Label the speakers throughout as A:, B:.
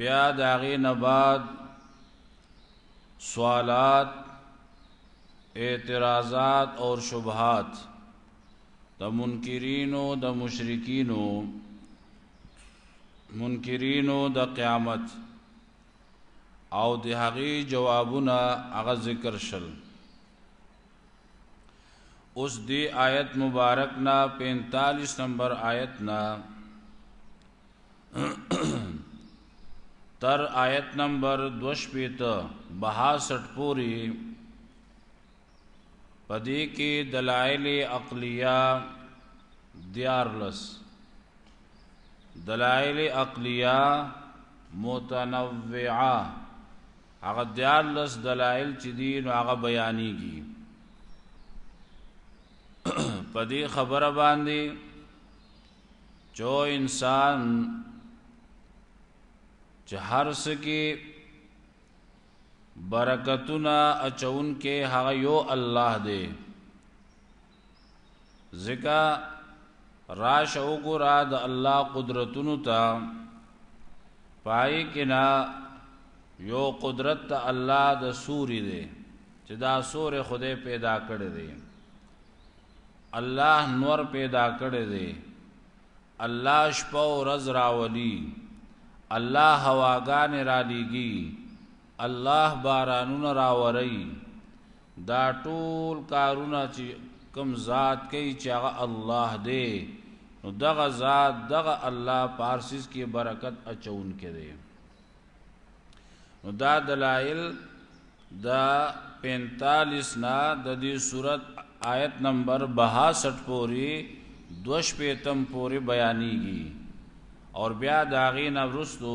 A: بیا د هغې نه بعد سوالات اعتراضات او شبهات د منکرینو د مشرکینو منکرینو د قیامت او د هغې جوابونه هغه ذکر شل اوس دی آیت مبارک نا 45 نمبر آیت نا تر آیت نمبر 2 پیت 62 پوری پدې کې دلایل عقلیه دیارلس دلایل عقلیه متنوعه هغه دیارلس دلایل چې دي نو هغه بیانېږي پدې خبره باندې جو انسان چې هر څه کې برکتونه اچون کې هغه یو الله دی ځکه راش او ګرا د الله قدرتونو ته پای کې نه یو قدرت ته الله د سوري دی چې دا سورې خدای پیدا کړی دی الله نور پیدا کړی دی الله شپه او ورځ راولي الله هواګانې را لیږي الله بارانونه راوري دا ټول کارونه چې کم ذات کوي چې هغه الله دی نو دغه ذات دغه الله پارسیز کې برکت اچون کې دی نو دا دلائل دا 45 نا د دې صورت آیت نمبر 62 پوری دوش پیتم پوری بیانیږي اور بیا داغین ورستو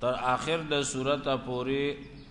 A: تر آخر د صورت پوری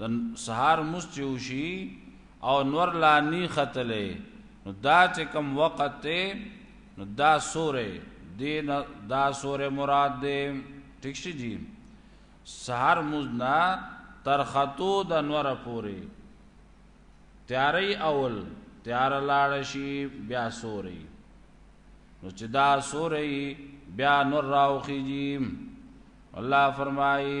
A: د سهار مست چې وشي او نور لا نی ختلې نو دا چې کم وخت ته نو دا سورې دین دا سورې مراد دې ټیک شي جی سهار مز نه تر خطو د نور پورې تیارې اول تیار لاړ شي بیا سورې نو چې دا سورې بیا نور راوخیږي الله فرمایي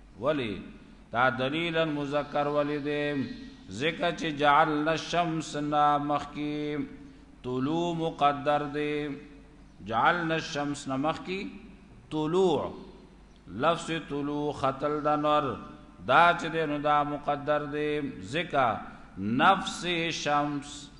A: ولی دا دلیلا مذکر ولی دی ځکه چې جعلنا الشمس نا مخکی طلوع مقدر دی جعلنا الشمس نا مخکی طلوع لفظ طلوع خطل دا نور دا چې دی نو دا مقدر دی ځکه نفس شمس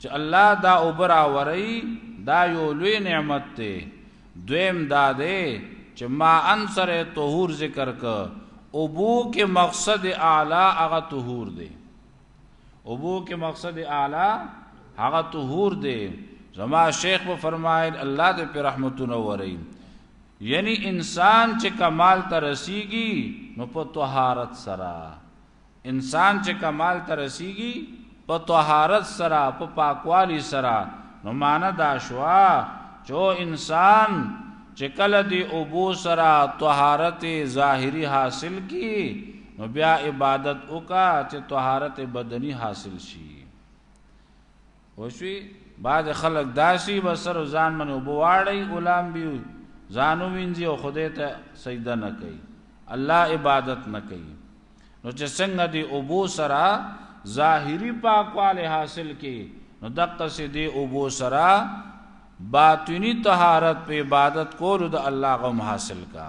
A: چې الله دا اوبه راوروي دا یو لوی نعمت دی دویم دا دی چې ما انصر طهور ذکر ک اوبو کې مقصد اعلی هغه طهور دی اوبو کې مقصد اعلی هغه طهور دی زما شیخ په فرمایل الله دې په رحمتونو وري یعنی انسان چې کمال ته رسیږي نو په طهارت سره انسان چې کمال ته رسیږي په طهارت سره په پاکوالی سره نو معنی دا شوا چې انسان چې کله دی اوبو سره طهارت ظاهری حاصل کی نو بیا عبادت وکا چې طهارت بدنی حاصل شي وشوی بعضی خلک داسی به سر ځان منی اوبه واړی اولام بی ځان وینځي او خدای ته سجده نه کوي الله عبادت نه کوي نو چې څنګه دی اوبو سره ظاهری پاکواله حاصل کی نو دقه سي دی اوبو سره باطنی طهارت په عبادت کولو د الله غم حاصل کا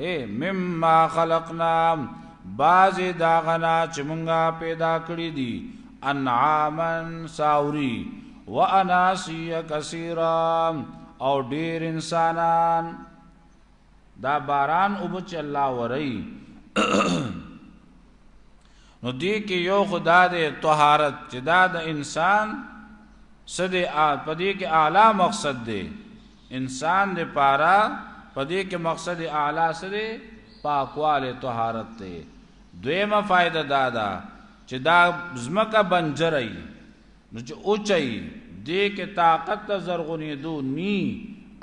A: اے مما خلقنا بازی داغنا چې مونږه پیدا کړی دی انعاما ساوری و اناسی کثیرا او ډیر انسانان دا باران او بچ الله وری نو دی کې یو خدا دې طهارت چې دا د انسان سده پدې کې اعلی مقصد دی انسان د پاره په دې کې مقصد اعلی څه دی؟ پاکوالی، طهارت، دی. دویمه فایده دا ده چې دا ځمکه بنجره وي نو چې اوچه وي دې کې طاقت د زرغونېدو نی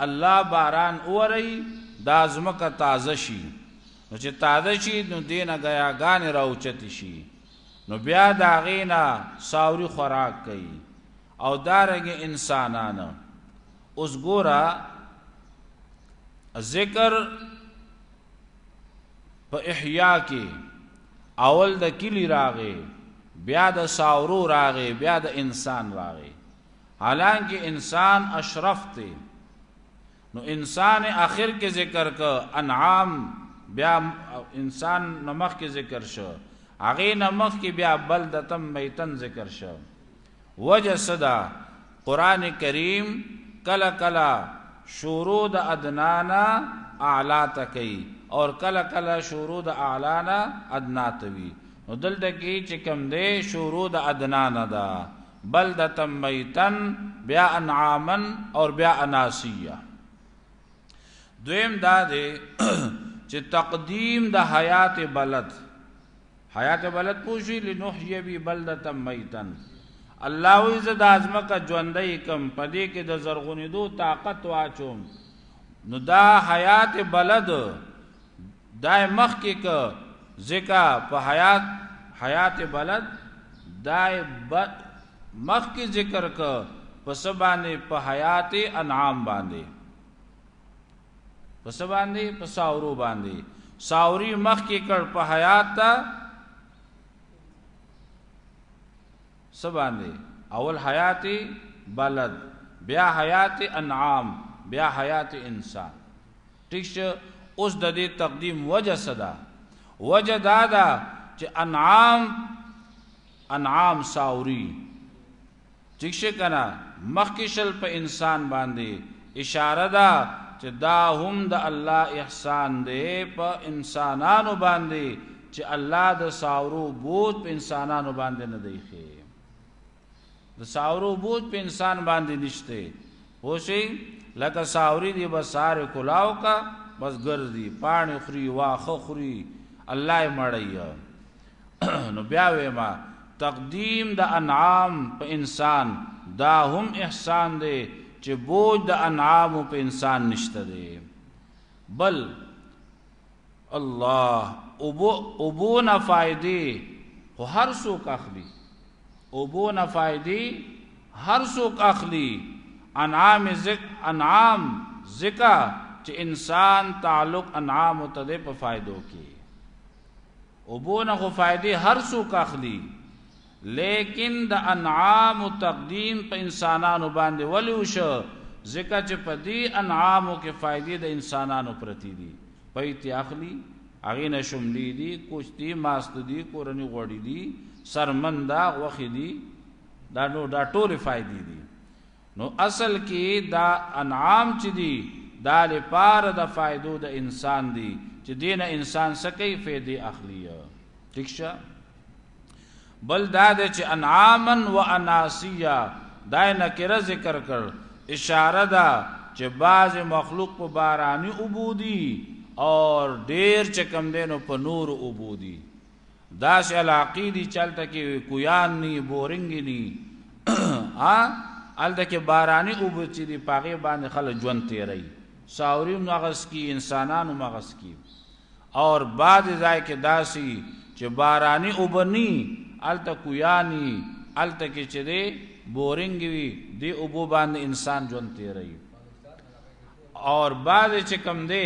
A: الله باران وورئي دا ځمکه تازه شي نو چې تازه شي نو دې نه ګیاګانې راوچتې شي نو بیا د هغې نه ساوري خوراک کوي او دارنګې انسانان اوس ګورا ذکر په احیا کې اول د کلی راغې بیا د ساورو راغې بیا د انسان راغې حالانکه انسان اشرف دی نو انسان اخر کې ذکر ک انعام بیا انسان نمخ کې ذکر شو هغه نمخ کې بیا بلدتم میتن ذکر شو وجه څه ده؟ قرآن کریم کله کله شروع د ادنا نه اعلی ته کوي او کله کله شروع د اعلی نه ادنا ته وي نو دلته کې چې کم دی شروع د ادنا نه ده بل د تمیتن بیا انعامن او بیا اناسیه دویم دا دی چې تقدیم د حیات بلد حیات بلد پوشی لنحیی بی بلدتا میتن الله وی زه د ازمکه ژوندۍ کم پدې کې د زرغونیدو طاقت واچوم نو دا حیات بلد دای مخ کې ک ځکه په حیات حیات بلد دای مخ کې ذکر ک په سبانه په حیات انعام باندې په څه باندې په ساورو باندې ساوري مخ کې کړ په حیات ته څه باندې اول حیات بلد بیا حیات انعام بیا حیات انسان ٹھیک شه اوس د دې تقدیم وجه صدا وجه دادا چې انعام انعام ساوري ټیک شی کنه مخکی شل په انسان باندی اشاره ده چې دا هم د الله احسان دی په انسانانو باندی چې الله د ساورو بوج په انسانانو باندی نه دی خې د ساورو بوج په انسان باندی نشته پوشی لکه ساوری دی بسار کلاو کا بس ګرځي پانی خوري واخه خوري الله مړی نو بیا وې ما تقدیم د انعام په انسان دا هم احسان دی چې بوج د انعام په انسان نشته دی بل الله ابو ابو نه فائدې خو هر څوک اخلي ابو نه فائدې هر څوک اخلي انعام ذک انعام ذکا چې انسان تعلق انعام ته په فائدو کې اوبو نه خو فائدې هر څوک اخلي لیکن د انعام تقدیم په انسانانو باندې ولې وشو ځکه چې په دې انعامو کې فائدې د انسانانو پرتی دي پیتې اخلي هغې نه شملې دي کوچتي ماست دي کورني غوړي دي سرمنده غوښې دي دا نو دا ټولې فائدې دي نو اصل کې دا انعام چې دي دا لپاره د فائدو د انسان دي چې دینه انسان څه کوي فائدې اخلي ٹھیک شه بل دا د چې انعاما و اناسیا دا نکره ذکر کړ اشاره ده چې بعض مخلوق په بارانی عبودی او ډیر چې کم دینو په نور عبودی داسې علاقې دي چې هلته کې کویان ني بورنګې ني هلته کې باراني اوبه چې دي په هغې باندې خلک ژوند تېروي ساوري هم هغس کي انسانان هم هغس کي اور بعضې ځای کې داسې چې باراني اوبه ني هلته کویان ني هلته کې چې دی بورنګ وي دی اوبو باندې انسان ژوند تېروي اور بعضې چې کم دی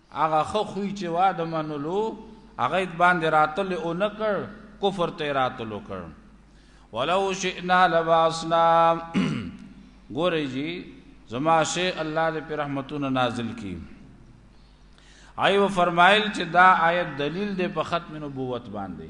A: هغه ښه خوی چه وا د منلو هغه د باندې راتل او نه کړ کفر ته راتل وکړ ولو شئنا لباسنا ګورې جی زما شی الله دې پر رحمتونه نازل کی ایو فرمایل چې دا آیت دلیل دی په ختم نبوت باندې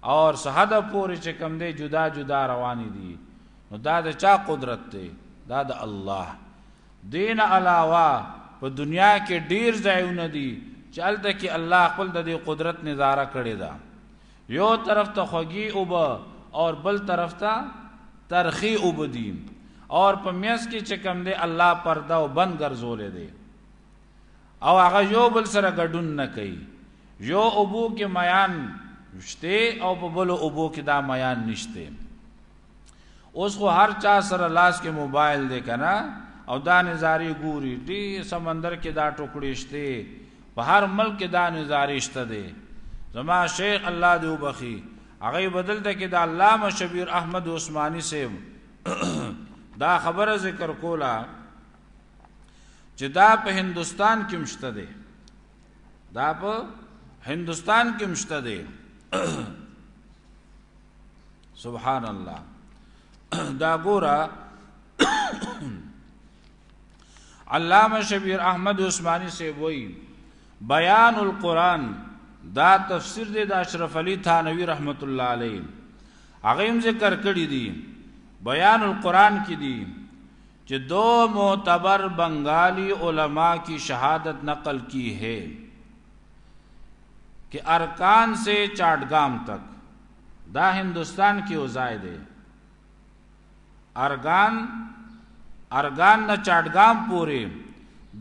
A: اور څه حده پورې چې کوم دی جدا جدا روانې دي نو دا د چا قدرت دی دا د الله دین علاوه په دنیا کې ډیر ځایونه دي چې الته کې الله خپل د دې قدرت نظاره کړی دا یو طرف ته خوږی او به اور بل طرف ته ترخی او بدی اور په میس کې چې کوم دی الله پرده او بند ګرځولې دی او هغه یو بل سره ګډون نه کوي یو اوبو کې میان شته او په بل اوبو کې دا میان نشته اوس خو هر چا سره لاس کې موبایل دی کنه او دا نظاری ګوري دی سمندر کې دا ټوکړې شته په هر ملک کې دا نظاری شته دی زما شیخ الله دی وبخي هغه بدلته کې دا علامه شبیر احمد عثماني سیب دا خبره ذکر کوله چې دا په هندستان کې مشته دی دا په هندستان کې مشته دی سبحان الله دا ګورا علامه شبیر احمد عثماني سی وای بیان القرآن دا تفسیر دی د اشرف علی ثانوی رحمت الله علیه هغه هم ذکر کړی دی بیان القرآن کې دی چې دو معتبر بنگالی علما کی شہادت نقل کی ہے کہ ارکان سے چاٹگام تک دا ہندوستان کی اوزائے دے ارگان ارگان نہ چاٹگام پورے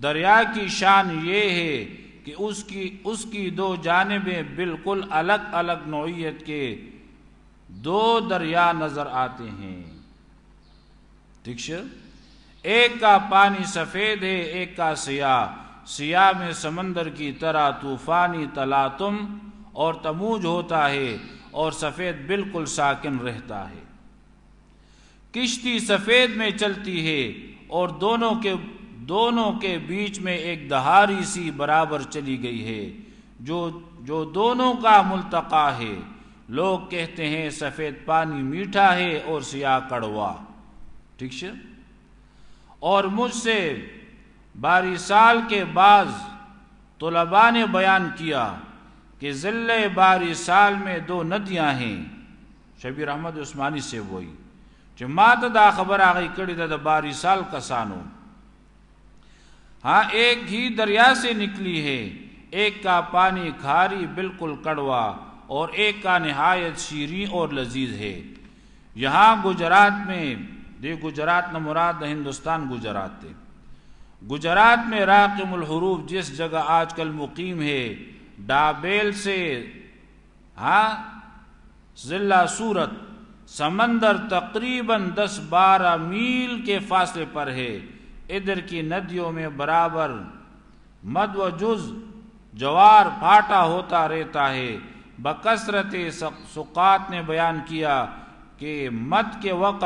A: دریا کی شان یہ ہے کہ اس کی اس کی دو جانبیں بالکل الگ الگ نوعیت کے دو دریا نظر آتے ہیں ٹھیک ایک کا پانی سفید ہے ایک کا سیاہ سیاہ میں سمندر کی طرح طوفانی اور تموج ہوتا ہے اور سفید بالکل ساکن رہتا ہے کشتی سفید میں چلتی ہے اور دونوں دونوں کے کے بیچ میں ایک دہاری سی برابر چلی گئی ہے جو دونوں کا ملتقا ہے لوگ کہتے ہیں سفید پانی میٹھا ہے اور سیاہ کڑوا ٹھیک اور مجھ سے باری سال کے بعض طلباء نے بیان کیا کہ ضلع باری سال میں دو ندیاں ہیں شبیر احمد عثمانی سے وہی ته دا خبر آگئی گئی دا, باری سال کسانو ہاں ایک ہی دریا سے نکلی ہے ایک کا پانی کھاری بالکل کڑوا اور ایک کا نہایت شیریں اور لذیذ ہے یہاں گجرات میں دے گجرات نہ مراد ہندوستان گجرات گجرات میں راقم الحروف جس جگہ آج کل مقیم ہے ڈابیل سے ہاں ضلع سورت سمندر تقریباً دس بارہ میل کے فاصلے پر ہے ادھر کی ندیوں میں برابر مد و جز جوار پھاٹا ہوتا رہتا ہے بکثرت سقات نے بیان کیا کہ مد کے وقت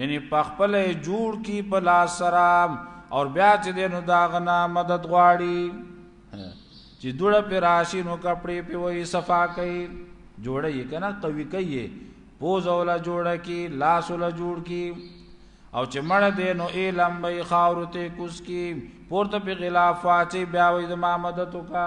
A: یعنی په خپله یې جوړ کړي په لاس سره او بیا چې دی نو د هغه نه مدد غواړي چې دوړه پې راشي نو کپړې پې وایي صفا کوي جوړه یې که نه قوي کوي یې پوز اوله جوړه کړي لاس اوله جوړ کړي او چې مړ دی نو ای لمبه یې خاورو ته کوز کړي پورته پې غلاف واچوي بیا وایي زما مدد وکړه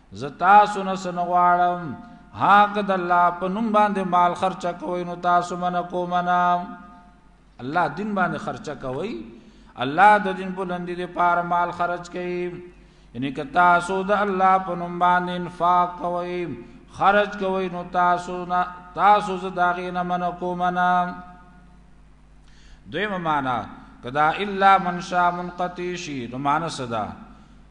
A: زه تاسو نه څه نه غواړم هغه د الله په نوم باندې مال خرچه کوئ نو تاسو منه کوم نه الله دین باندې خرچه کوئ الله د دین بلندی د پار مال خرج کوي یعنی که تاسو د الله په نوم باندې انفاق کوئ خرج کوئ نو تاسو نه تاسو زه داغې نه منه کوم نه دویمه معنا کدا الا من شاء منقتی شي نو معنا صدا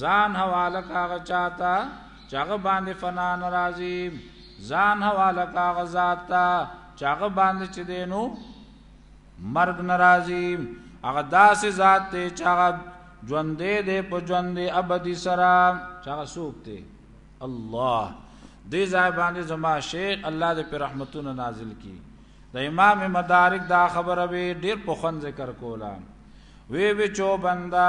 A: ځان حواله که هغه چا ته چې هغه باندې فنا نه راځي ځان حواله که هغه ذات ته چې هغه باندې چې دی نو مرګ نه راځي هغه داسې ذات دی چې هغه ژوندې دی په ژوندې ابدي سره چې هغه څوک دی الله دې ځای باندې زما شیخ الله دې په رحمتونو نازل کی د امام مدارک دا خبره به ډیر په خن ذکر کوله وی وی چو بندا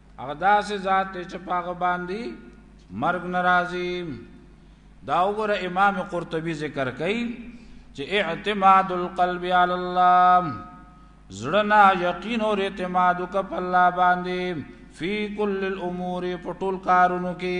A: هغه داسې ذات دی چې په هغه باندې مرګ ناراضي دا وګوره امام قرطبي ذکر کوي چې اعتماد القلب علی الله زړنا یقین او اعتماد وکړه په الله باندې فی کل الامور په ټول کارونو کې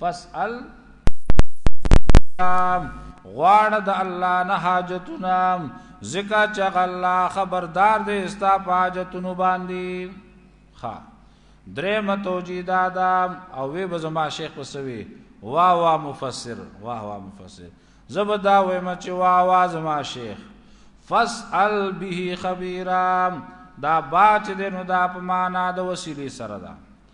A: فسأل غواړه د الله نه حاجتونه زکا چې الله خبردار دی استا حاجتونو باندې ها درې متوجیدا دا او وی بزما شیخ وسوي وا وا مفسر وا وا مفسر زبدا وې ما چې وا وا زما شیخ فسأل به خبيرا دا باچ دې نو دا په معنا د وسیلی سره ده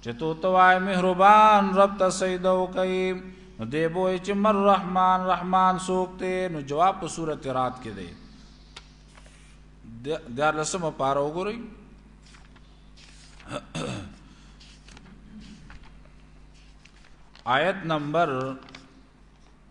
A: چې تو ته وای مهربان رب ته سجده وکړي نو دی به وایي چې مر رحمان رحمان څوک دی نو جواب په صورت رات کې دی دیار لسمه پاره وګورئ آیت نمبر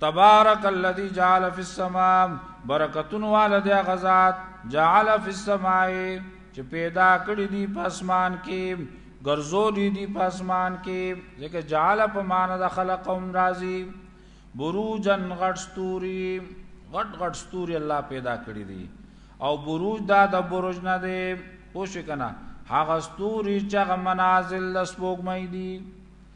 A: تبارک الذی جعل فی السماء برکتون والد غزاد جعل فی السماء چې پیدا کړی دی په اسمان کې ګرځولې دی په اسمان کې ځکه جعل په معنا د خلق هم راضی بروجن غټ ستوري غټ غټ ستوري الله پیدا کړی دی او بروج دا د بروج نه دی پوښ کنا هغه ستوري چې هغه منازل د سپوږمۍ دي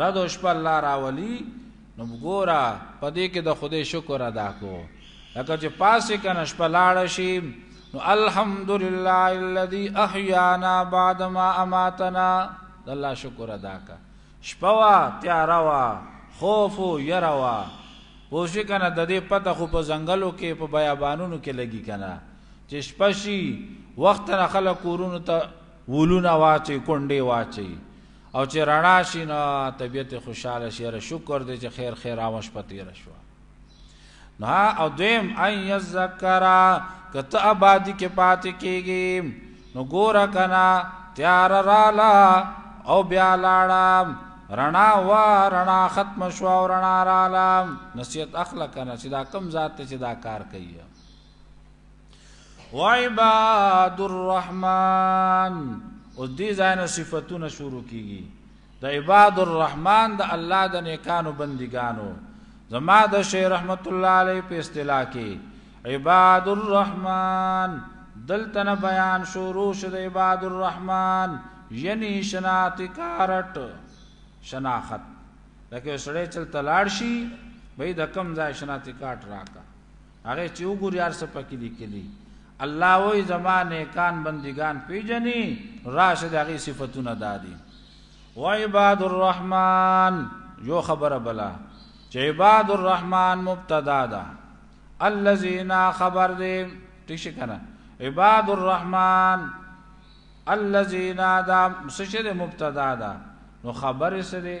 A: رد او شپه الله راولي نو ګورا پدې کې د خدای شکر ادا کو لکه چې پاسې کنه شپه لاړ شي نو الحمدلله الذي احيانا بعد ما اماتنا د الله شکر ادا کا شپه وا تیار وا خوف یرا وا پوښی کنه د دې پته خو په ځنګلو کې په بیابانونو کې لګي کنه چې شپه شي وخت نه خلک کورونو ته ولونه واچي کونډې واچي او چې رڼا شي نو طبیعت یې خوشاله شي یاره شکر دی چې خیر خیر عامه شپه تېره شوه نو او دویم ان یذکرا که ته آبادي کې پاتې کېږي نو ګوره که نه تیار راله او بیا لاړم رڼا وا رڼا ختم شو او رڼا راله نصیحت اخله که نه چې دا کم ذات چې دا کار کوي وعباد الرحمن او دې ځاینه صفاتونه شروع کیږي د عباد الرحمن د الله د نیکانو بندګانو زما د شیخ رحمت الله علیه په اصطلاح کې عباد الرحمن دلتن بیان شروع شد عباد الرحمن یعنی شناخت کارت شناخت لکه سړی چل تلاړ شي به د کم ځای شناخت کارت راکا هغه چې وګوري هر څه پکې لیکلي الله وای زما نیکان بندگان پیجنې راشه د هغې صفتونه دا دي و عباد الرحمن یو خبره بلا چې عباد الرحمن مبتدا ده الذين خبر دې ټیک شي کنه عباد الرحمن الذين دا سشر مبتدا ده نو خبر سره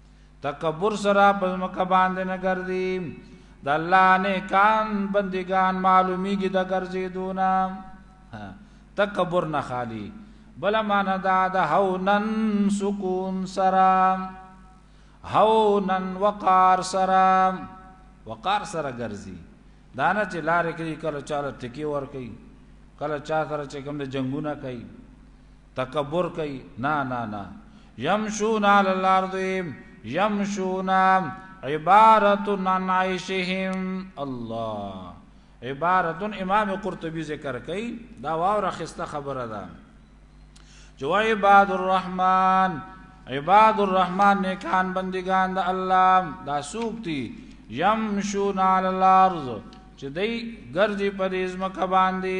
A: تکبر سره پزمک باندې نه ګرځي د الله نه کان بندگان معلومیږي د ګرځي دونا تکبر نه خالی بل معنا دا د هونن سکون سره هونن وقار سره وقار سره ګرځي دانه چې لارې کې کله چاله ټکی ور کوي کله چا سره چې کوم د جنگونه کوي تکبر کوي نا نا نا يمشون على الارض يمشون عبارت عن عيشهم الله عبارت امام قرطبي ذکر کوي دا واور خسته خبره ده جو عباد الرحمن عباد الرحمن نیکان بندگان د الله دا سوق دي يمشون على الارض چې دای ګرځي پر ازمکه باندې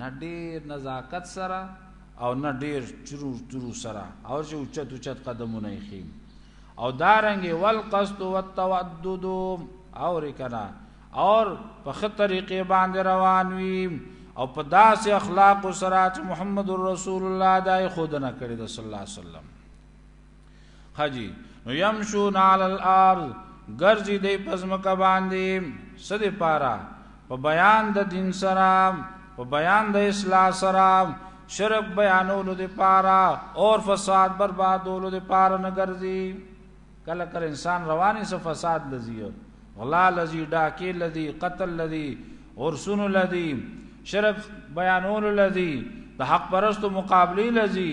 A: نه ډیر نزاکت سره او نه ډیر چرو چرو سره او چې اوچت اوچت قدمونه یې خیم او دارنګ والقصد والتودد او رکنا اور په خطرې باندې روان وي او په داسې اخلاق سره چې محمد رسول الله دای خود نه کړی د صلی الله علیه وسلم حجی نو يمشون علی الارض ګرځي دی پزمکه باندې سده پارا په بیان د دین سره په بیان د اصلاح سره شرک بیانولو دی پارا اور فساد بربادولو دی پارا نه ګرځي کله کله انسان رواني سه فساد لذي غلا لذي ډاکې لذي قتل لذي ورسونو لذي شرک بیانولو لذي د حق پرستو مقابله لذي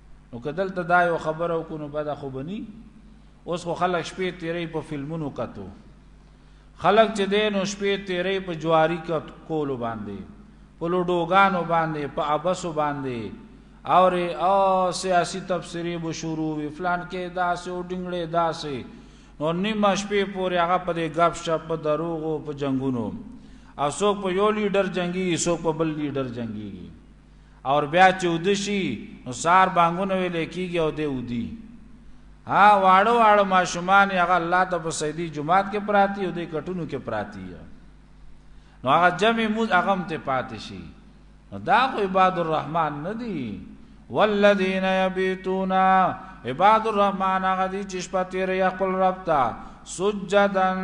A: نو کدل ته دا یو خبره وکړو نو بد خو بني اوس خو خلک شپې تیرې په فلمونو کتو خلک چې دین او شپې تیرې په جواری کولو باندې په لوډوګانو باندې په ابسو باندې اور او سیاسی تفسیری به شروع وی فلان کې داسې او ډنګړې داسې نو نیمه شپې پورې هغه په دې غب شپ په دروغو په جنگونو او څوک په یو لیډر جنگي څوک په بل لیډر جنگي او بیا چې ود شي نو سار بانګونه ویل کیږي او دی ودی ها واړو واړو ماشومان هغه الله ته په سیدی جمعات کې پراتی او دی کټونو کې پراتی نو هغه جمع موز هغه ته پاتې شي نو دا خو عباد الرحمن نه دی والذین یبیتون عباد الرحمن هغه دي چې شپه تیر یا خپل رب ته سجدن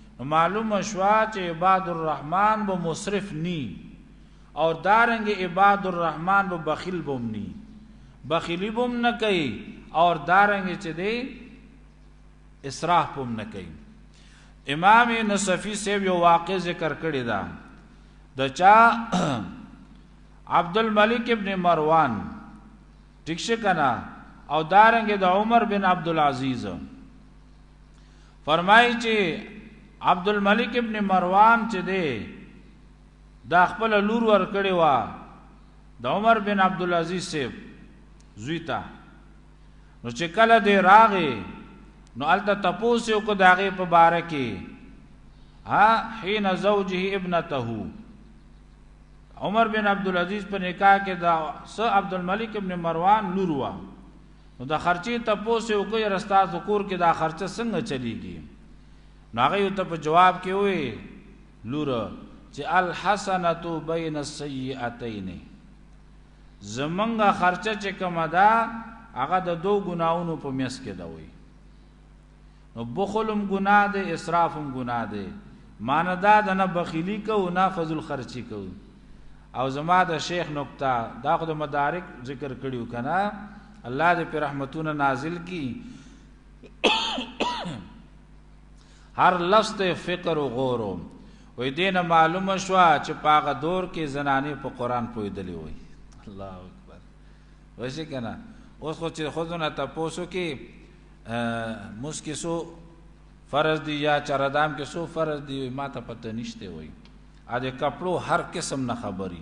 A: نو معلومه شوه چې عباد الرحمن به مصرف نی او دارنګ عباد الرحمن به بخیل بوم نی بخیلی بوم نه کوي او دارنګ چې دی اسراف بوم نه کوي امام نصفی سیب یو واقع ذکر کړی دا د چا عبد الملک ابن مروان ټیک شه کنه او دارنګ د عمر بن عبد العزيز فرمایي چې عبد الملک ابن مروان چې دی دا خپل لور ور کړی و د عمر بن عبد العزيز سیف زویتا نو چې کله دی راغی نو الته تپوس یو کو داغه په بار کې ها حين زوجه ابنته عمر بن عبدالعزیز په نکاح کې دا س عبدالملک ابن مروان لور و نو د خرچې ته پوسې او کوي رستا ذکر کې دا خرچه څنګه چلیږي ناغه یو ته په جواب کې وې لور چې الحسنۃ بین السیئتین زمنګه خرچه چې کومه ده هغه د دوه ګناونو په میس کې ده وي نو بخلم ګناه ده اسرافم ګناه ده معنی دا د نه بخیلی کو نه فضل خرچی کو او زما د شیخ نقطه دا خو د مدارک ذکر کړیو کنه الله دې پر رحمتونه نازل کی هر لست فکر و غورو وې دینه معلومه شو چې پاغه دور کې زنانه په قران پویدلې وې الله اکبر وځي کنه اوس خو چې خودونه تاسو کې موس کې سو فرض دی یا چردام کې سو فرض دی ما ته پته نشته وای ا دې کپلو هر قسم نه خبري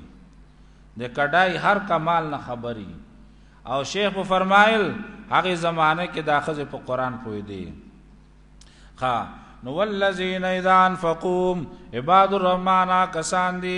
A: د کډای هر کمال نه خبري او شیخ فرمایل هغه زمانه کې داخذ په قران پوي دی ها نو والذین اذا انفقوا عباد الرحمن کسان دي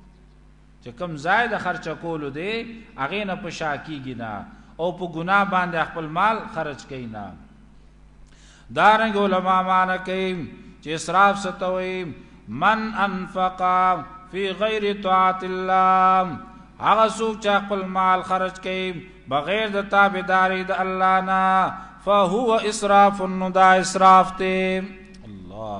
A: چې کم ځای د خرچ کولو دی هغه نه پشا کیږي نه او په ګناه باندې خپل مال خرج کوي نه دارنګ علما مان کوي چې اسراف ستوي من انفق فی غیر طاعت الله هغه څوک چې خپل مال خرج کوي بغیر د تابعداري د الله نه فهو اسراف نو دا اسراف ته الله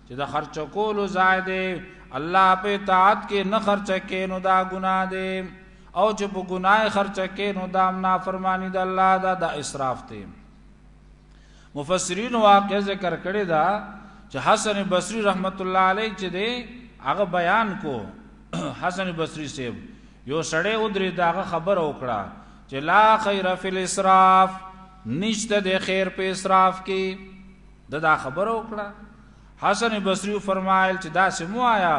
A: چې د خرچ کولو ځای دی الله په اطاعت کې نه خرچ کې نو دا ګناه دی او چې په ګناه خرچ کې نو دا نافرمانی د الله دا د اسراف دی مفسرین واقع ذکر کړی دا چې حسن بصری رحمت الله علیه چې دی هغه بیان کو حسن بصری سیب یو سړی او درې داغه خبر وکړه چې لا خیر فی الاسراف نشته د خیر په اسراف کې ده دا خبره وکړه حسن بصری فرمایل چې دا سمو آیا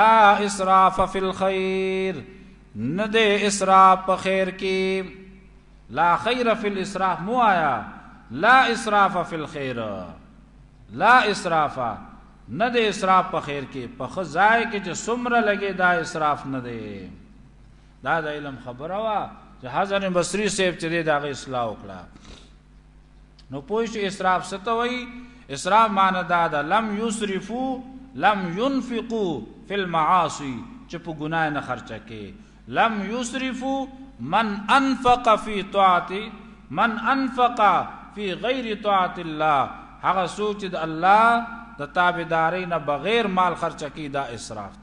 A: لا اسراف فی الخير نه د اسراف په خیر کې لا خیر فی الاسراف مو آیا لا اسراف فی الخير لا اسراف نه د اسراف په خیر کې په خزای کې چې سمره لګي دا اسراف نه دی دا د علم خبره وا چې حسن بصری صاحب چې دا غي اصلاح وکړه نو پوه شو اسراف څه ته وایي اسراف معنی دا ده لم یسرفو لم ينفقو فی المعاصی چې په ګناه نه خرچه کې لم یسرفو من انفق فی طاعت من انفق فی غیر طاعت الله هغه سوچ د الله د تابعداري نه بغیر مال خرچه کې دا اسراف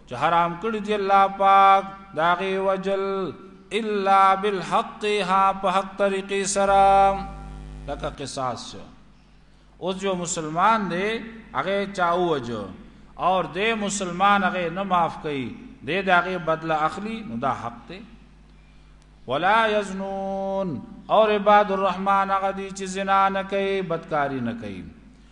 A: چې حرام کړی دی الله پاک دا غي وجل الا بالحق ها په حق طریقې سره لکه قصاص شو اوس جو مسلمان دی هغه چاو وجو اور دے مسلمان هغه نه معاف کړي دے داغه بدله اخلي نو دا حق دی ولا یزنون اور عباد الرحمن هغه دي چې زنا نه کوي بدکاری نه کوي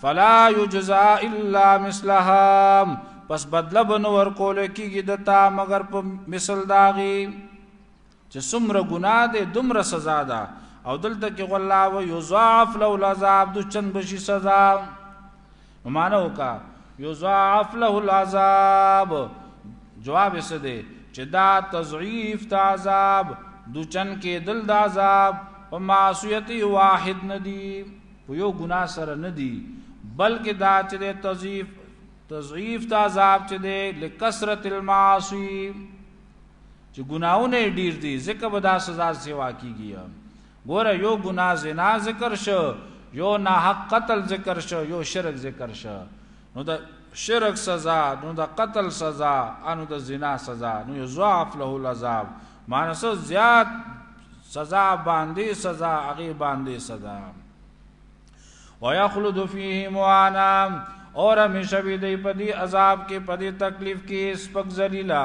A: فلا یجزا الا مثلها پس بدله بنو ورکول کیږي د تا مگر په مثل داغي چې څومره ګناه ده دومره سزا ده او دلته کې غلا و یضاعف له العذاب د چن بشي سزا معنی وکا یضاعف له العذاب جواب یې څه دی چې دا تضعیف ته عذاب د چن کې دل د عذاب په معصیت واحد ندی په یو ګناه سره نه دی بلکې دا چې د تضعیف تضعیف د عذاب چې دی لکثرت المعاصی چې ګناونه ډیر دي ځکه به دا سزا سیوا کیږي ګوره یو ګناه زنا ذکر شو یو ناحق قتل ذکر شو یو شرک ذکر شو نو د شرک سزا نو د قتل سزا انو د زنا سزا نو یضاعف له العذاب مانس زیات سزا باندې سزا هغه باندې سزا ويخلد فيه معانا اور همیشه وی دی په دې عذاب کې په دې تکلیف کې سپک ذلیلا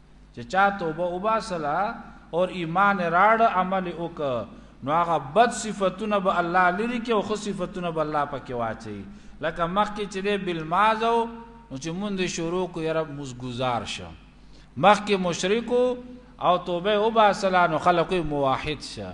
A: چې چا توبه وباسله او ایمان راړ عمل وک نو هغه بد صفاتونه به الله لري کې او خو صفاتونه به الله پکې واچي لکه مخکې چې دی بالمازو نو چې مونږ شروع کو یره مزګزار شه مخکې مشرکو او توبه وباسله نو خلکو موحد شه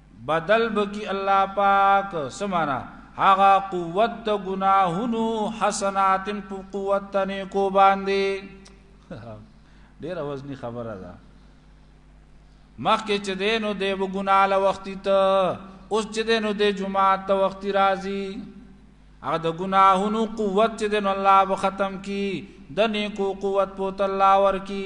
A: بدل به کی الله پاک سمانا هغه قوت د ګناهونو حسنات په قوت نه کو باندې ډیر وزنی خبره ده مخکې چې دینو دی و ګناه له وخت ته اوس چې دینو دی جمعه ته وخت راځي هغه د ګناهونو قوت چې دینو الله به ختم کی د نیکو قوت پوت الله ورکی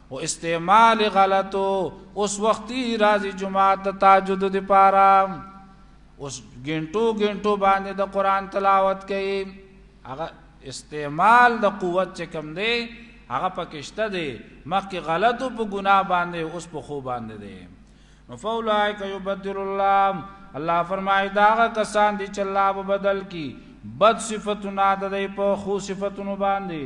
A: خو استعمال یې غلط و، اوس وختي راځي جومات د تهجدو دپاره، اوس ګنټو ګنټو باندې د قرآن تلاوت کوي، هغه استعمال د قوت چې کوم دی هغه پکې شته دی، مخکې غلط و په ګناه باندې اوس په ښو باندې دی. نو فاولئک یبدل الله، الله فرمایي دا هغه کسان دي چې الله به بدل کړي بد صفتونه د دوی په ښو صفتونو باندې.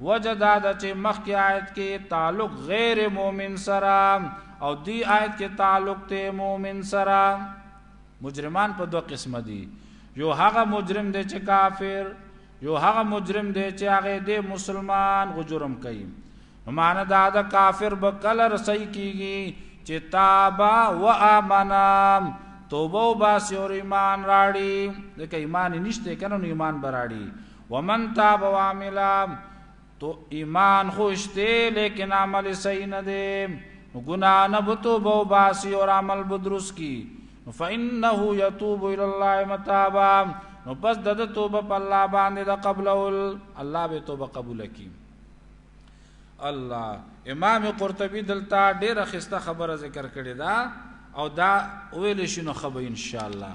A: وجه دا ده چې مخکې آیت کې تعلق غیر مؤمن سره او دی آیت کې تعلق ته مؤمن سره مجرمان په دوه قسمه دي یو هغه مجرم دی چې کافر یو هغه مجرم دی چې هغه دی مسلمان غو جرم کوي معنی دا ده کافر به کله رسي کیږي چې تابا و امنا توبه او باسی او ایمان راړي ځکه ایمان نشته کنه نو ایمان براړي ومن تاب وعمل تو ایمان خوشته لیکن عمل صحیح نه دی نو ګنا نه بتو بو باسی اور عمل بدرس کی فانه یتوب الی الله متابا نو پس د توبه په الله باندې د قبل الله به توبه قبول کی الله امام قرطبی دلته ډیره خسته خبره ذکر کړې ده او دا ویل شنو خبر ان شاء الله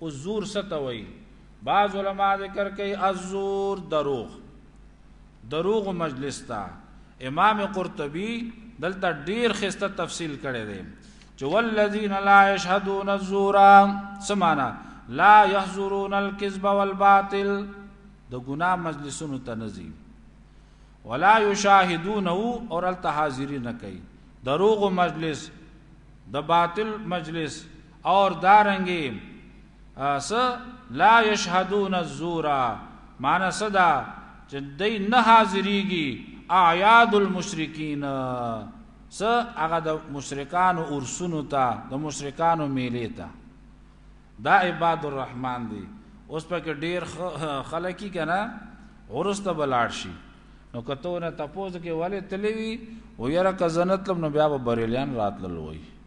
A: او زور ستوي بعض علما ذکر کوي الزور دروغ دروغ مجلس تا امام قرطبي دلته ډیر خسته تفصیل کړی دی چې والذین لا یشهدون الزور سمانا لا یحذرون الكذب والباطل د ګناه مجلسونو ته نزي ولا یشاهدونه اور التحاضرین کوي دروغ مجلس د باطل مجلس اور دارنګي اس لا یشهدون الزور معنا صدا چې دای نه حاضرېږي اعیاد المشرکین س هغه د مشرکان اورسونو ته د مشرکان میلې ته دا عباد الرحمن دی اوس پکې ډیر خلکی کنه ورسته بلاړ شي نو کته نه تپوز کې والي تلوي او یره کزنت لم نو بیا به بریلیان راتلل وای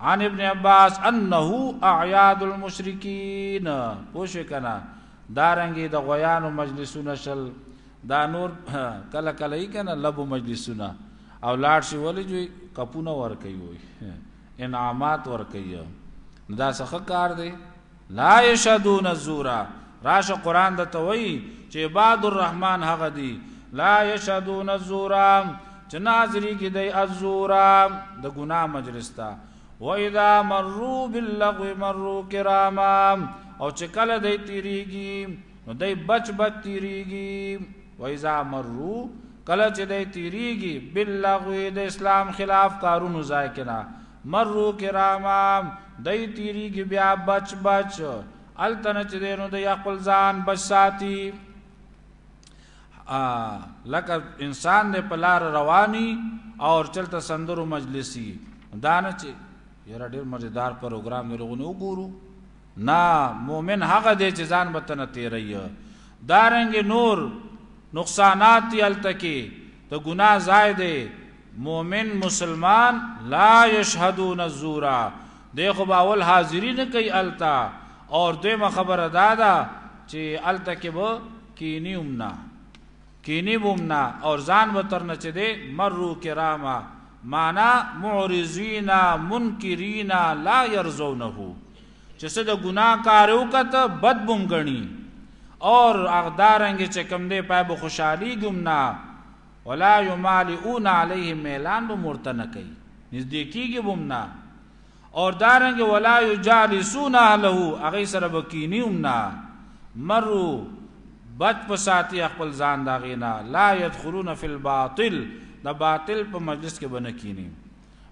A: عن ابن عباس انه اعیاد المشرکین پوښ کنا دارنګي د غیانو مجلسونه شل دا نور کله کله یې کنه لبو مجلسونه او لاړ شي ولې جوړ کپونه ور کوي انعامات ور کوي دا څه کار دی لا یشهدون الزور راشه قران د توي چې عباد الرحمن هغه دي لا یشهدون الزور چې ناظری کې دی الزور د ګنا مجلس ته و اذا مروا باللغو مروا کراما او چې کله دی تیریږي نو دی بچ بچ تیریږي و اذا مروا کله چې دی تیریږي باللغو د اسلام خلاف کارونو ځای کړه مرو کراما دی تیریږي بیا بچ بچ الته نه چې دی نو دی خپل ځان بچ ساتي لکه انسان دی په لار رواني او چلته سندرو مجلسي دا نه چې یاره ډېر مزیدار پروګرام دی لغونه وګورو نه مؤمن هغه دی چې ځان به تنه تیری دارنګ نور نقصانات دی التکی ته ګناه زائد مؤمن مسلمان لا یشهدون الزور دی خو باول حاضری نه کوي التا اور دویمه خبره دا ده چې التا کې به کینی امنا کینی بومنا اور ځان به ترنه چې دی مرو کراما معنا معرضینا منکرینا لا يرزونه چې څه د ګناه کار وکته بد بوم غني اور اغدارنګ چې کم دی پای به خوشحالي ګمنا ولا یمالئون علیهم میلان به مرته نه کوي نږدې کیږي بم نه اور دارنګ ولا یجالسون اهله هغه سره بکینی هم نه مرو بچ په ساتي خپل ځان دا غینا لا يدخلون فی الباطل دا باطل په مجلس کې بنه کینی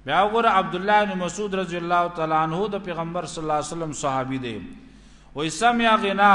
A: بیا وګوره عبد الله بن مسعود رضی الله تعالی عنہ د پیغمبر صلی الله علیه وسلم صحابي دی وای سمع غنا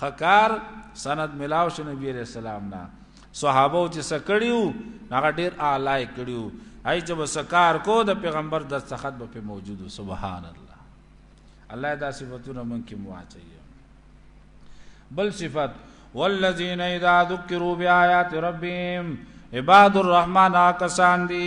A: ښه کار سند ملاو شو نبی علیہ السلام نه صحابه چې سکړیو هغه ډیر اعلی کړیو هاي چې وسکار کو د پیغمبر د څخه په موجود سبحان الله الله دا صفاتونه مونږ کې مواچي بل صفات والذین اذا ذکروا بیاات ربهم عباد الرحمن کسان دي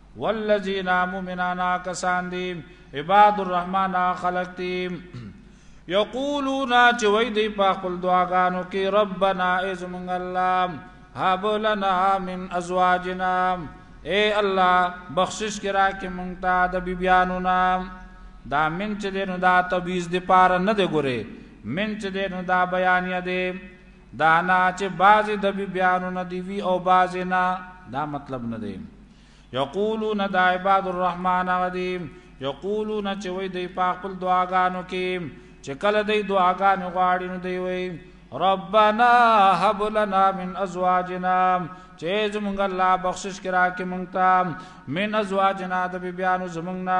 A: والذین مؤمنان کسان دی عباد الرحمن خلق دی یقولون چې وای دی په خپل دعاګانو کې ربنا ازمن الله هب لنا من ازواجنا اے الله بخشش کرا کې مونږ ته د بیبیانو نام دا من چې دینو دا تبیز دی پار نه دی ګوره من چې دینو دا بیانیه دی دا نه چې بعضې د بي بيانو نه دي وي او بعضې نه دا مطلب نه دی یقولون دا عباد الرحمن هغه دي یقولون چې وای دی په خپل دعاګانو کې چې کله دی دعاګانې غواړي نو دی وای ربنا هب لنا من ازواجنا چې زمونږ الله بخشش کرا کې مونږ ته من ازواجنا د بیانو زمونږ نه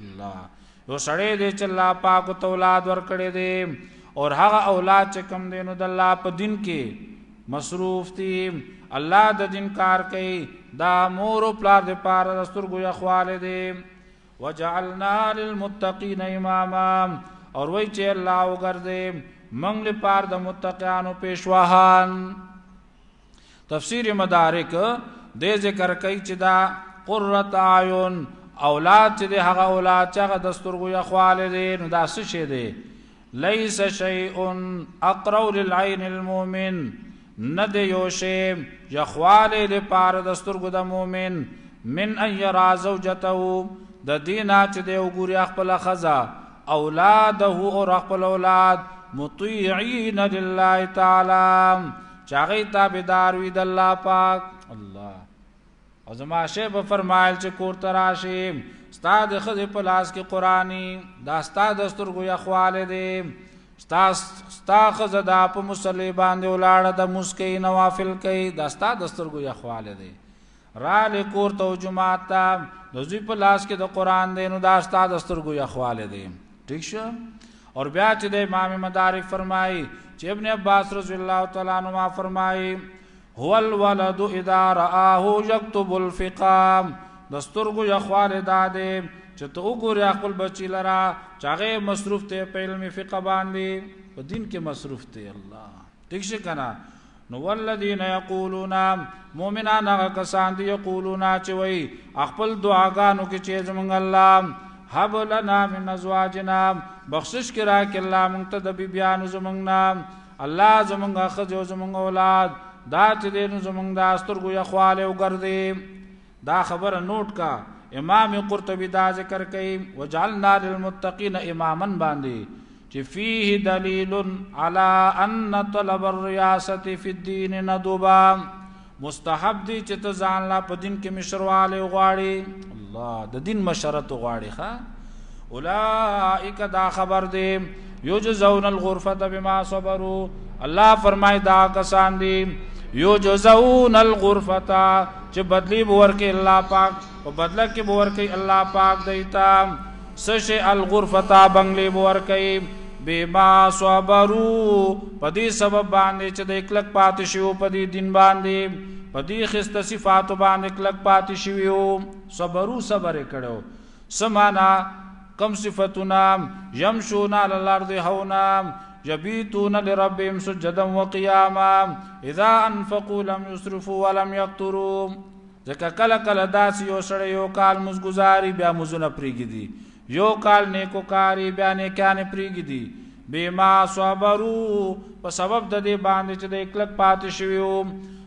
A: الله یو سړی دی چې الله پاک ته اولاد ورکړي دی او هغه اولاد چې کم دی نو د الله په دین کې مصروف دي الله د دین کار کوي دا مور او پلار د پاره د سترګو یخواله دي وجعلنا للمتقین اماما اور وای چې الله وګرځي منګ لپاره د متقینو پیشواهان تفسیر مدارک د ذکر کوي چې دا قرۃ عیون اولاد چې د هغه اولاد چې هغه د سترګو یا خواله دي نو دا څه شي دي ليس شيء اقرو للعين المؤمن نه دی یو شی یا خواله لپاره د سترګو د مؤمن من ان يرى زوجته د دینا چې دی وګوري خپل خزا اولاده او خپل اولاد مطيعين لله تعالی چاغی تابعدار وی د الله پاک الله او زما شی په فرمایل چې کور تراشی استاد خزه په لاس کې قرآنی دا استاد سترګو یخواله دی استاد ستا خزه دا په مصلی باندې ولاړه د مسکی نوافل کوي دا استاد سترګو یخواله دی راغلې کور ته او جماعت ته د زوی په لاس کې د قران دی نو دا استاد استرګو یخواله دی ٹھیک شو اور بیا چې د امام مدارک فرمایي چې ابن عباس رضی الله تعالی عنہ فرمایي هو الولد اذا رآه يكتب الفقام دستورګو یخوال داده چې ته وګورې خپل بچی لرا چاغه مصروف ته په علم فقہ باندې په دین کې مصروف ته الله ټیک شي کنه نو والذین یقولون مؤمنان هغه کسان دی یقولون چې وای خپل دعاګانو کې چې زمونږ الله هب لنا من ازواجنا بخشش کرا کې الله مونږ ته د بیبیانو زمونږ نام الله زمونږ خځو زمونږ اولاد دا چې دې زمونږ د استرګو یخواله وګرځي دا خبره نوټ کا امام قرطبی دا ذکر کوي وجعلنا للمتقین اماما باندې چې فيه دلیل علی ان طلب الرياست فی الدین ندوبا مستحب دی چې ته ځان لا په دین کې مشرواله غواړي الله د دین مشرت غواړي ښا اولائک دا خبر دی یجزون الغرفه بما صبروا الله فرمای دا کسان دی یجزون الغرفه چې بدلی بور کې الله پاک او بدله کې بور کې الله پاک دیتا سش الغرفتا بنگلی بور کئی بما صبرو پدی سبب باندې چې د اکلک پاتې شو پدی دین باندې پدی خسته صفات باندې اکلک پاتې شو صبرو صبر کړو څه معنی کم صفتونه يمشون على الارض هونا يبيتون لربهم سجدا وقياما اذا انفقوا لم يسرفوا ولم يقتروا ځکه کله کله داس یو سړی یو کال مزګزاري بیا مزونه پریږدي یو کال نیکو کاری بیا نیکان پریږدي بما صبرو په سبب د دې باندې چې د اکلک پاتې شویو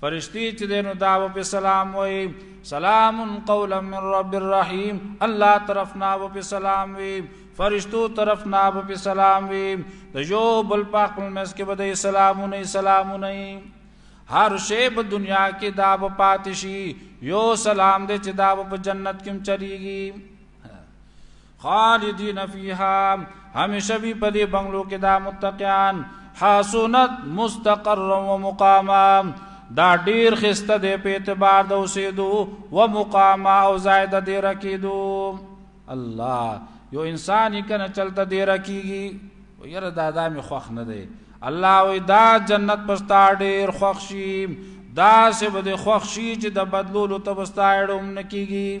A: فرشتي چې دینو دا و په سلام وي سلام قولا من رب الرحیم الله طرفنا و په سلام وي فرشتو طرف نه په سلام وي د یو بل په خپل مس کې بده سلامونه سلامونه هر شی په دنیا کې دا په پاتشي یو سلام دې چې دا په جنت کې چلیږي خالدین فیها همیشه وی په دې بنگلو کې دا متقیان حسنت مستقر و مقاما دا ډیر خسته دی په اعتبار د اوسېدو و مقاما او زائد دی رکیدو الله یو انسان کنه چلته دی رکیږي یره دا دا می خوخ نه دی الله وی دا جنت پستا ډیر خوښ شي دا سه به خوښ شي چې د بدلولو تبستایړم نکیږي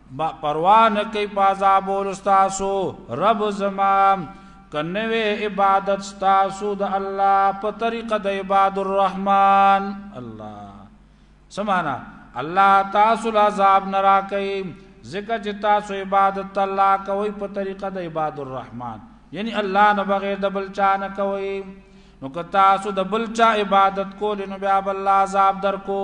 A: به پروا نه کوي په عذابولو ستاسو رب زما که نه وی عبادت ستاسو د الله په طریقه د عباد الرحمن الله سمانا الله تاسو له عذاب نه راکوي ځکه چې تاسو عبادت الله کوي په طریقه د عباد الرحمن یعنی الله نه بغیر د بل چا نه کوي نو که تاسو د بل چا عبادت کول نو بیا بل عذاب درکو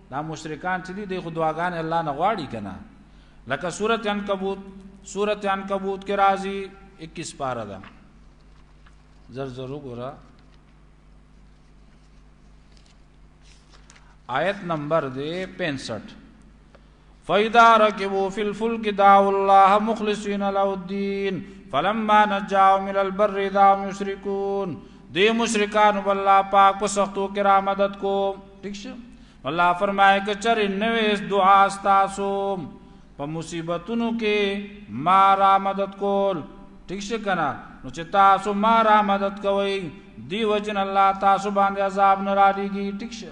A: دا مشرکان چې دي د خو دعاګانې الله نه غواړي کنه لکه سورۃ عنکبوت سورۃ عنکبوت کې راځي 21 پارا ده زر زر وګوره آیت نمبر دی 65 فاذا ركبوا في الفلك دعوا الله مخلصين له الدين فلما نجاهم الى البر اذا هم يشركون دی مشرکان والله پاک په سختو کې را مدد کو ٹھیک شه الله فرمایي ک چر نوې دعا تاسو په مصیبتونو کې ما را مدد کول ٹھیک شه کنه نو چې تاسو ما را مدد کوئ دی وجن الله تاسو باندې عذاب نه را لېږي ټیک شه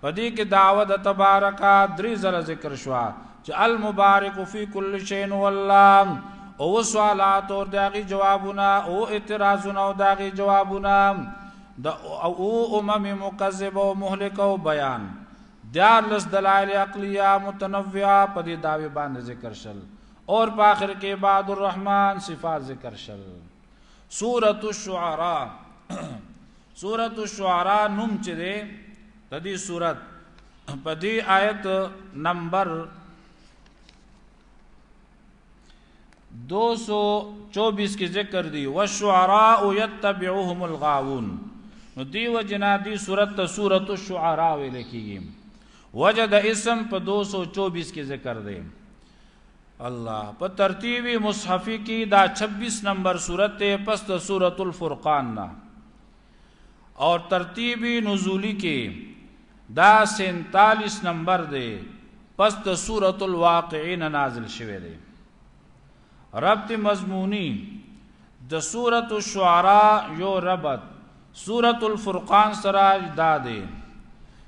A: په دې کې دعوه د تبارک درې ځله ذکر شوه چې المبارک فی کل شیء هو الله او سوالات او داغي جوابونه او اعتراضونه او داغي جوابونه د او امم مکذبه او مهلکه او بیان دیار لس دلائل عقلیه متنوعه په دې داوی باندې ذکر شل اور په اخر کې بعد الرحمن صفات ذکر شل سورۃ الشعراء سورۃ الشعراء نوم چې ده د دې سورۃ په دې آیت نمبر 224 کې ذکر دی والشعراء يتبعهم الغاوون نو دی وجنا دی سورۃ ته سورۃ الشعراء ویل کیږي وجد اسم په 224 کې ذکر دی الله په ترتیب مصحفی کی دا 26 نمبر صورت ته پس د سورۃ الفرقان نه او ترتیب نزولی کی دا 47 نمبر دی پس د سورۃ الواقعین نازل شوه دی ربط مضمونی د سورۃ الشعراء یو ربط سورۃ الفرقان سره دا دی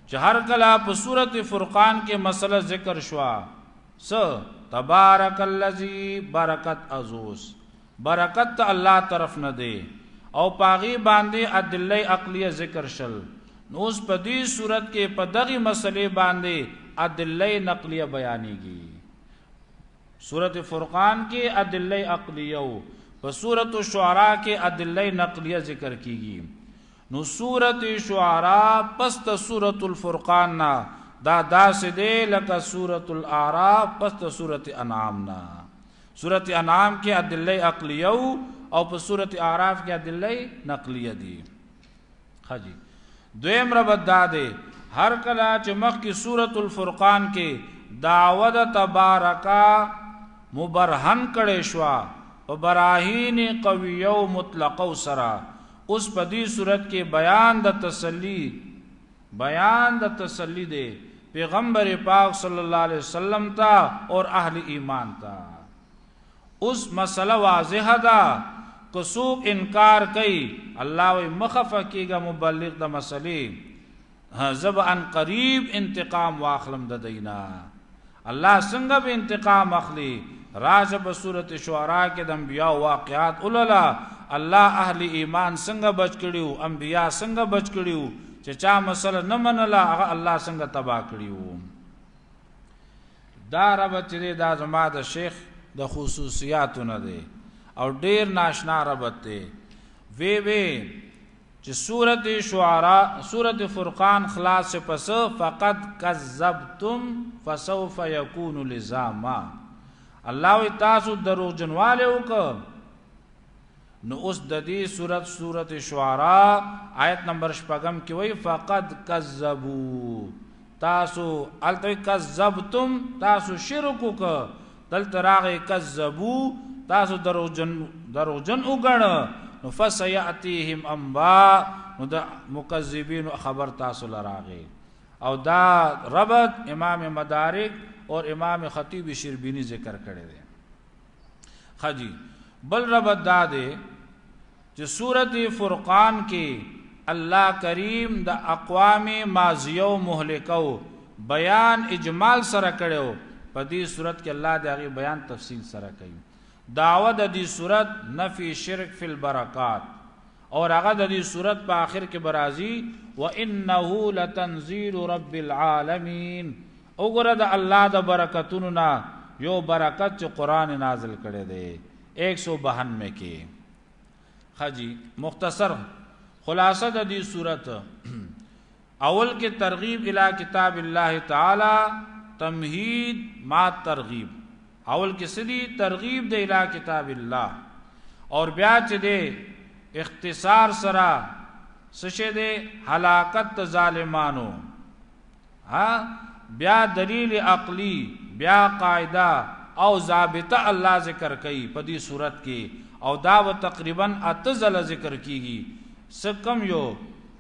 A: چې هر کله په سورۃ فرقان کې مسله ذکر شوه س تبارک الذی برکت ازوس برکت ته الله طرف نه دی او پاغي باندې ادله عقلیه ذکر شل نو اوس په دې صورت کې په دغه مسلې باندې ادله نقلیه بیانېږي سورت فرقان کې ادله عقلیه او په سورت الشعراء کې ادله نقلیه ذکر کیږي نو سورت شعراء پس د سورت الفرقان نه دا داسې دی لکه سورت الاعراف پس د سورت انعام نه سورت انعام کې ادله عقلیه او په سورت اعراف کې ادله نقلیه دي خجی دویم ربط دا دی هر کله چې مخکې سورت الفرقان کې دعوت تبارکا مبرهن کړي شو په براهین قوی او مطلقه سره اوس په دې صورت کې بیان د تسلی بیان د تسلی دی پیغمبر پاک صلی الله علیه وسلم تا اور اهل ایمان تا اوس مسله واضحه ده که څوک انکار کوي الله وي مخفه کیږي مبلغ د مسلې زه به ان قریب انتقام واخلم د دوی نه الله څنګه به انتقام اخلي راځه په سورت شعرا کې د انبیا واقعات ولله الله اهل ایمان څنګه بچ کړیو انبیا څنګه بچ کړیو چې چا مسله نه منله هغه الله څنګه تبا کړیو دا رب چې دا زما د شیخ د خصوصیاتو نه دی او ډیر ناشنا ربط دی وی وی چې سورت شعراء سورت فرقان خلاص پس فقط کذبتم فسوف يكون لزاما الله وی تاسو درو جنواله وک نو اوس د دې سورت سورت شعراء آیت نمبر شپږم کې وی فقط کذبوا تاسو الته کذبتم تاسو شرک وک دلته راغی کذبو تاسو دروغجن دروغجن وګڼ نو فسياتيهم انبا نو د مکذبین خبر تاسو لراغه او دا ربط امام مدارک اور امام خطیب شربینی ذکر کړی دی خجی بل ربط دا دی چې سورت فرقان کې الله کریم د اقوام ماضیو مهلکو بیان اجمال سره کړو په دې صورت کې الله د هغه بیان تفصیل سره کوي داوه د دې صورت نفي شرک فی البرکات اور هغه د دې سورت په آخر کې به راځي وانه لتنزیل رب العالمین وګوره د الله د برکتونو نه یو برکت چې قران نازل کړي دی 192 کې خجی مختصر خلاصه د دې صورت اول کې ترغیب الی کتاب الله تعالی تمهید ما ترغیب اول کې سدي ترغیب د الی کتاب الله اور بیا چې دی اختصار سره سشه دی حلاکت ظالمانو ها بیا دلیل عقلی بیا قاعده او ضابطه الله ذکر کوي په دې صورت کې او دا و تقریبا اتزل ذکر کیږي سکم یو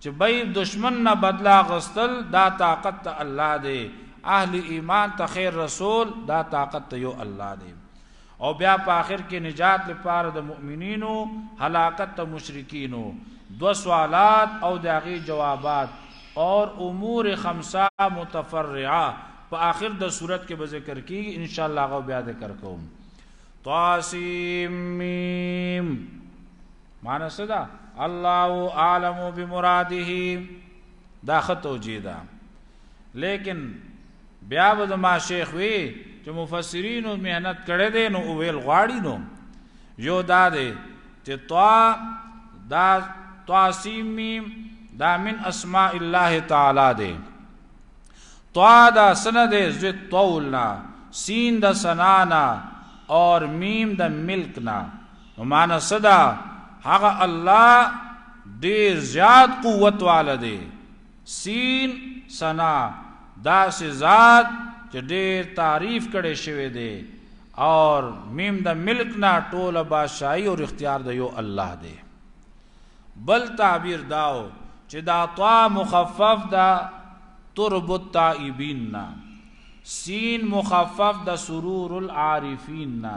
A: چې به دشمن نه بدلا غستل دا طاقت ته الله دی اهل ایمان ته خیر رسول دا طاقت ته یو الله دی او بیا په آخر کې نجات لپاره د مؤمنینو هلاکت ته مشرکینو دو سوالات او داغي جوابات اور امور خمسه متفرعه په آخر د صورت کې به ذکر کیږي ان شاء الله غو بیا ذکر کوم طاسیم میم معنی صدا الله عالم بمراده دا خطو جیدا لیکن بیا به ما شیخ وی چې مفسرین مهنت کړي دي نو ویل غواړي نو یو دا دی چې طا دا طاسیم میم دا من اسماء الله تعالی دی طا دا سن دی زوی طولنا سین دا سنانا اور میم دا ملکنا نو معنا څه ده هغه الله ډیر زیات قوت والا دی سین سنا دا سه ذات چې ډیر تعریف کړي شوی دی اور میم د ملک نه ټوله بادشاہي او اختیار د یو الله دی بل تعبیر داو چې دا طا مخفف دا ترب التائبین نا سین مخفف دا سرور العارفین نا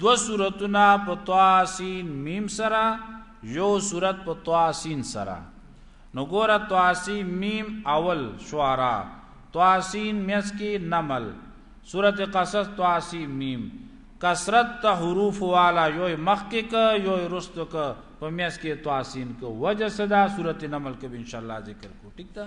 A: دو سورتونه په طا سین میم سره یو سورت په طا سین سره نو ګوره طا سین میم اول شعرا طا سین میس کی نمل سورت قصص طا سین میم کثرت ته حروف والا یو مخ کې ک یو رست ک په میس کې طا سین ک وجه صدا سورت نمل کې ان شاء الله ذکر کو ټیک ده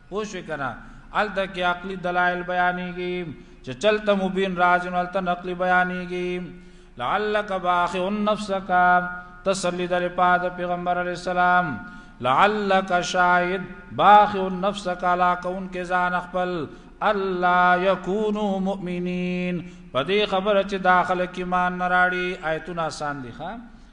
A: پوه شوې که نه هلته کې عقلي دلایل بیانېږي چې چلته مبین راځي نو هلته نقلي بیانېږي لعلک باخع نفسک تسلی د لپاره پیغمبر علی السلام لعلک شاید باخع نفسک علا کون کې ځان خپل الله یکونو مؤمنین په دې خبره چې داخله کې مان نراړي آیتونه آسان دي ښا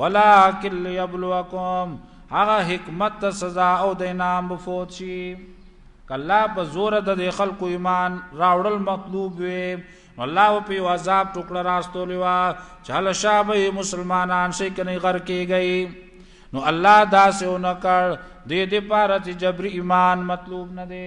A: ولکن ليبلوکم هغه حکمت ته سزا او د انعام بفوت شي کله په زور د خلکو ایمان راوړل مطلوب وي الله په یو عذاب ټوکړه راستولې وا چاله شابه مسلمانان شي کني غر کېږي نو الله دا سونه کړ دې دې پاره چې جبر ایمان مطلوب نه دی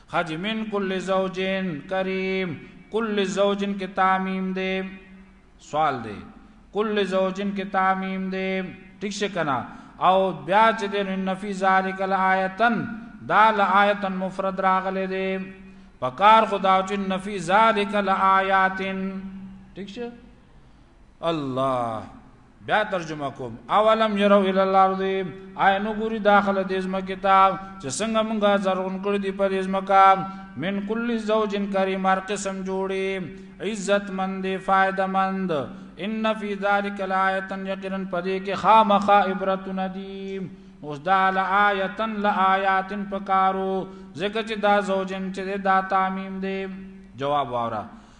A: خج من کل زوجین کریم کل زوجین کې تعمیم دی سوال دی کل زوجین کې تعمیم دی ٹھیک شي کنه او بیا چې د نفی ذالک الایتن دا لایتن مفرد راغله دی پکار خدا چې نفی ذالک الایاتن ٹھیک شي الله بیا ترجمه کوم اولم يرو الى الارض آی نو ګوري داخله د اسما کتاب چې څنګه مونږه زرغون کړی دی پر اسما کا من کل زوج کریم هر قسم جوړي عزت مند فائدہ مند ان فی ذلک لآیه یقینا پدې کې خامخا عبرت ندی اوس دا لآیه لآیات پکارو ځکه چې دا زوجن چې دا تعمیم دی جواب واره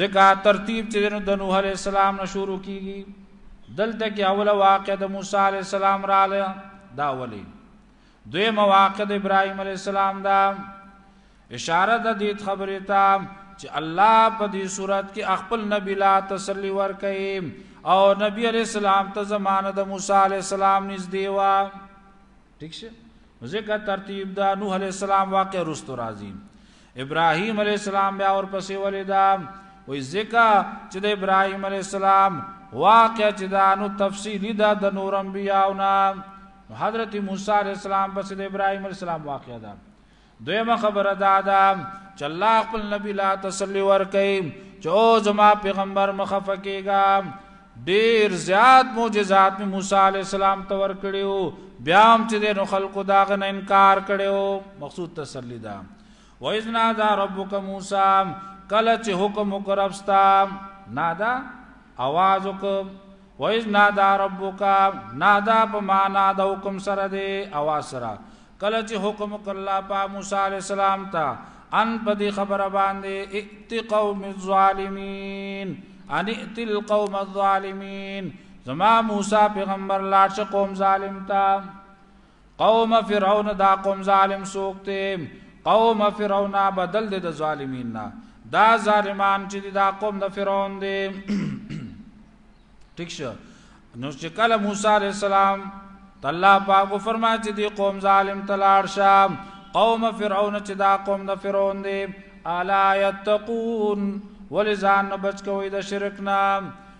A: ځکه ترتیب چې نو د نوح علی السلام نه شروع کیږي دلته کې اوله واقع د موسی علی السلام رااله دا ولی دوی مواقع د ابراهیم علی السلام دا اشاره د دې خبرې ته چې الله په دې صورت کې خپل نبی لا تسلی ورکړي او نبی علی السلام ته زمانه د موسی علی السلام نږدې و ٹھیک شه نو ځکه ترتیب دا نوح علی السلام واقع رستو راځي ابراهیم علی السلام بیا ورپسې ولیدا وای ځکه چې د ابراهیم علی السلام واقع چې دا نو تفصیلی دا د نور انبیاء او نه حضرت موسی علی السلام پسې د ابراهیم علی السلام واقع ده دویمه خبره دا ده چې الله خپل نبی لا تسلی ورکړي چې او زما پیغمبر مخفه کېږه ډیر زیات معجزات می موسی علی السلام ته ور کړیو بیا هم چې نو خلقو دا غن انکار کړیو مقصود تسلی ده و اذ نادى ربک موسی کله چې حکم وکړبستا نادا आवाज وک وَإِذْ نَادَا رَبُّكَ نَادَا په معنا د حکم سره دی اواز سره کله چې حکم وکړ الله په موسی عليه السلام ته ان په دې خبره باندې ائت قوم الظالمین ان ائت القوم الظالمین زما موسی پیغمبر لاړ شو قوم ظالم ته قوم فرعون دا قوم ظالم سوک ته قوم فرعون بدل دي د ظالمین نه دا ظالمان چې دا قوم د فرعون دی ټیک شه نو چې کله موسی عليه السلام الله پاک فرمایي چې دی قوم ظالم تلاړ شام قوم فرعون چې دا قوم د فرعون دی الا یتقون ولزان بچ کوي د شرک نام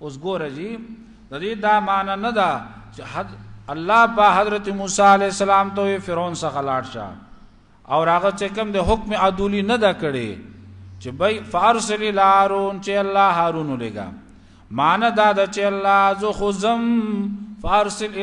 A: اوس ګوره جی د دې دا معنی نه ده چې حد الله په حضرت موسی علی السلام ته فرعون څخه لاړ شه او هغه چې کوم د حکم عدولی نه ده کړي چې بای فارسل لارون چې الله هارون لګا معنی دا ده چې الله زو خزم فارسل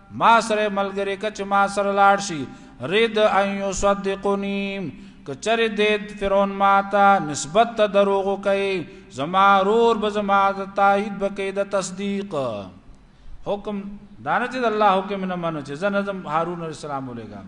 A: ما سره ملګری که چې ما سره لاړ شي رد ان یصدقنی که چرې د فرعون ماته نسبت ته دروغ کوي زما رور به زما د تایید به کوي د تصدیق حکم دانه چې د الله حکم نه منو چې زنه هارون السلام ولېګم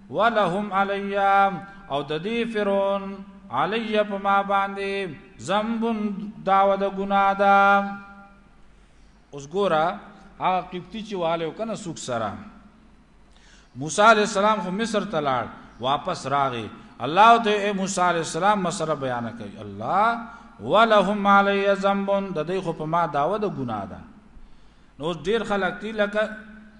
A: ولهم علی او د دې فرعون علی په ما باندې ذنب داو د ګنا ده اوس ګوره هغه قبطی چې والو کنه سوک سره موسی علی السلام خو مصر ته لاړ واپس راغی الله ته اے موسی علی السلام مسره بیان کوي الله ولهم علی ذنب د دې خو په ما داو د ګنا ده نو ډیر خلک تی لکه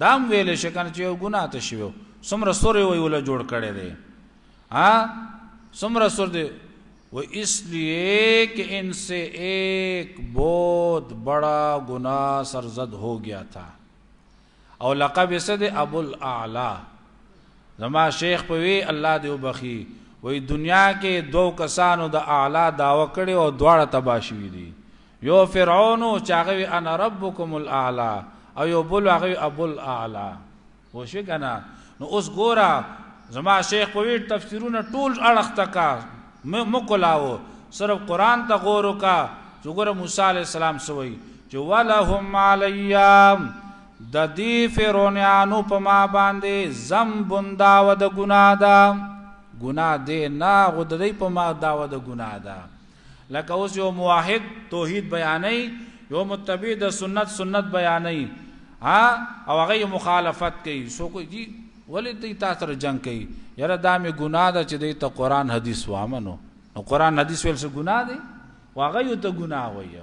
A: دا هم ویل شي کنه چې یو ګناه ته شوی څومره سورې وي ولا جوړ کړي دي ها څومره سور دي و اس لیے کہ ان سے ایک بہت بڑا گناہ سرزد ہو گیا تھا او لقب یې څه دی ابو الاعلی زما شیخ په وی الله دې وبخي وای دنیا کې دوو کسانو د اعلی داوا کړي او دواړه تبا شوي دي يو فرعون و چې هغه وي انا ربکم الاعلی او یو بل هغه وي ابو الاعلی پوه شوې که نه نو اوس ګوره زما شیخ په ویډ تفسیرونه ټول اړخ ته کا مکلاو صرف قران ته غور وکا چې ګوره موسی علی السلام سوی چې ولهم علیام د دې فرعونانو په ما باندې ذنبون داوه د ګناه ده ګناه دې نه غو د دې په ما داوه د ګناه ده لکه اوس یو موحد توحید بیانې یو متبع د سنت سنت بیانې ها او هغه مخالفت کوي سو کوي دي ولې ته تاسو سره جنگ کوي یاره دا مې ګناه ده چې د قرآن حدیث وامنو نو قرآن حدیث ویل څه ګناه دی واغه یو ته ګناه وایي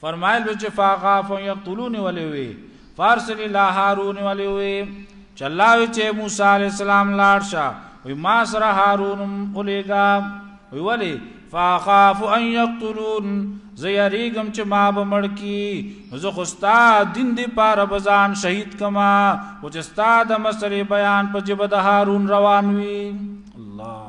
A: فرمایلو چې فاغاف یقتلون ولوي فارسل اله هارون ولوي چلاوي چې موسی عليه السلام لاړ شه وي ما سره هارون الیګا وی ولی فاخاف ان یقتلون زیریګم چې ما به مړ کی زه خو ستا دین دی پاره بزان شهید کما او چې ستا د مسلې بیان په جبه د هارون روان وی الله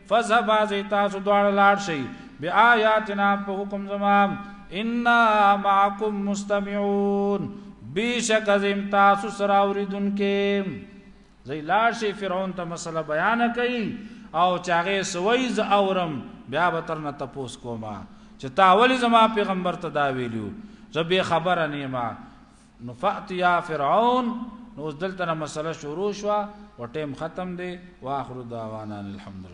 A: فذهبا زی تاسو دواړه لاړ شئ بآیاتنا په حکم زما انا معکم مستمعون بیشک زم تاسو سره اوریدونکې زی لاړ شئ فرعون ته مسله بیان کړي او چاغه سوي ز اورم بیا به ترنه تپوس کوما چې تا ولی زما پیغمبر ته دا ویلو زه به خبره نیما نو فاتیا فرعون نو دلته مسله شروع شو او ټیم ختم دی واخر دعوانا الحمدلله